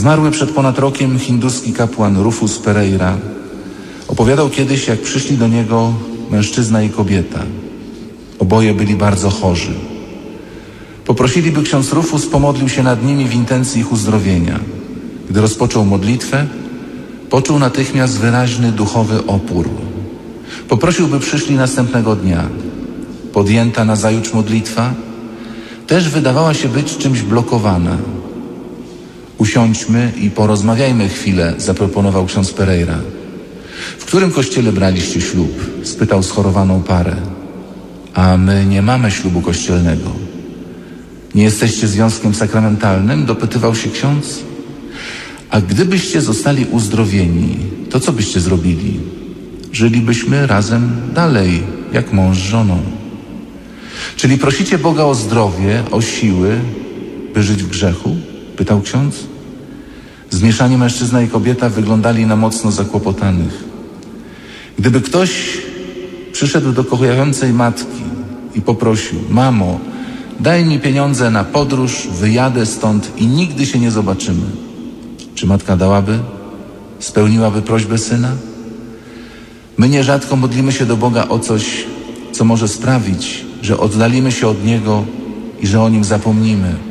Zmarły przed ponad rokiem hinduski kapłan Rufus Pereira opowiadał kiedyś, jak przyszli do niego mężczyzna i kobieta. Oboje byli bardzo chorzy. Poprosili, by ksiądz Rufus pomodlił się nad nimi w intencji ich uzdrowienia. Gdy rozpoczął modlitwę, poczuł natychmiast wyraźny duchowy opór. Poprosił, by przyszli następnego dnia. Podjęta nazajutrz modlitwa też wydawała się być czymś blokowana. Usiądźmy i porozmawiajmy chwilę, zaproponował ksiądz Pereira. W którym kościele braliście ślub? spytał schorowaną parę. A my nie mamy ślubu kościelnego. Nie jesteście związkiem sakramentalnym? dopytywał się ksiądz. A gdybyście zostali uzdrowieni, to co byście zrobili? Żylibyśmy razem dalej, jak mąż z żoną. Czyli prosicie Boga o zdrowie, o siły, by żyć w grzechu? Pytał ksiądz. Zmieszanie mężczyzna i kobieta wyglądali na mocno zakłopotanych. Gdyby ktoś przyszedł do kochającej matki i poprosił: Mamo, daj mi pieniądze na podróż, wyjadę stąd i nigdy się nie zobaczymy. Czy matka dałaby? Spełniłaby prośbę syna? My nierzadko modlimy się do Boga o coś, co może sprawić, że oddalimy się od Niego i że o Nim zapomnimy.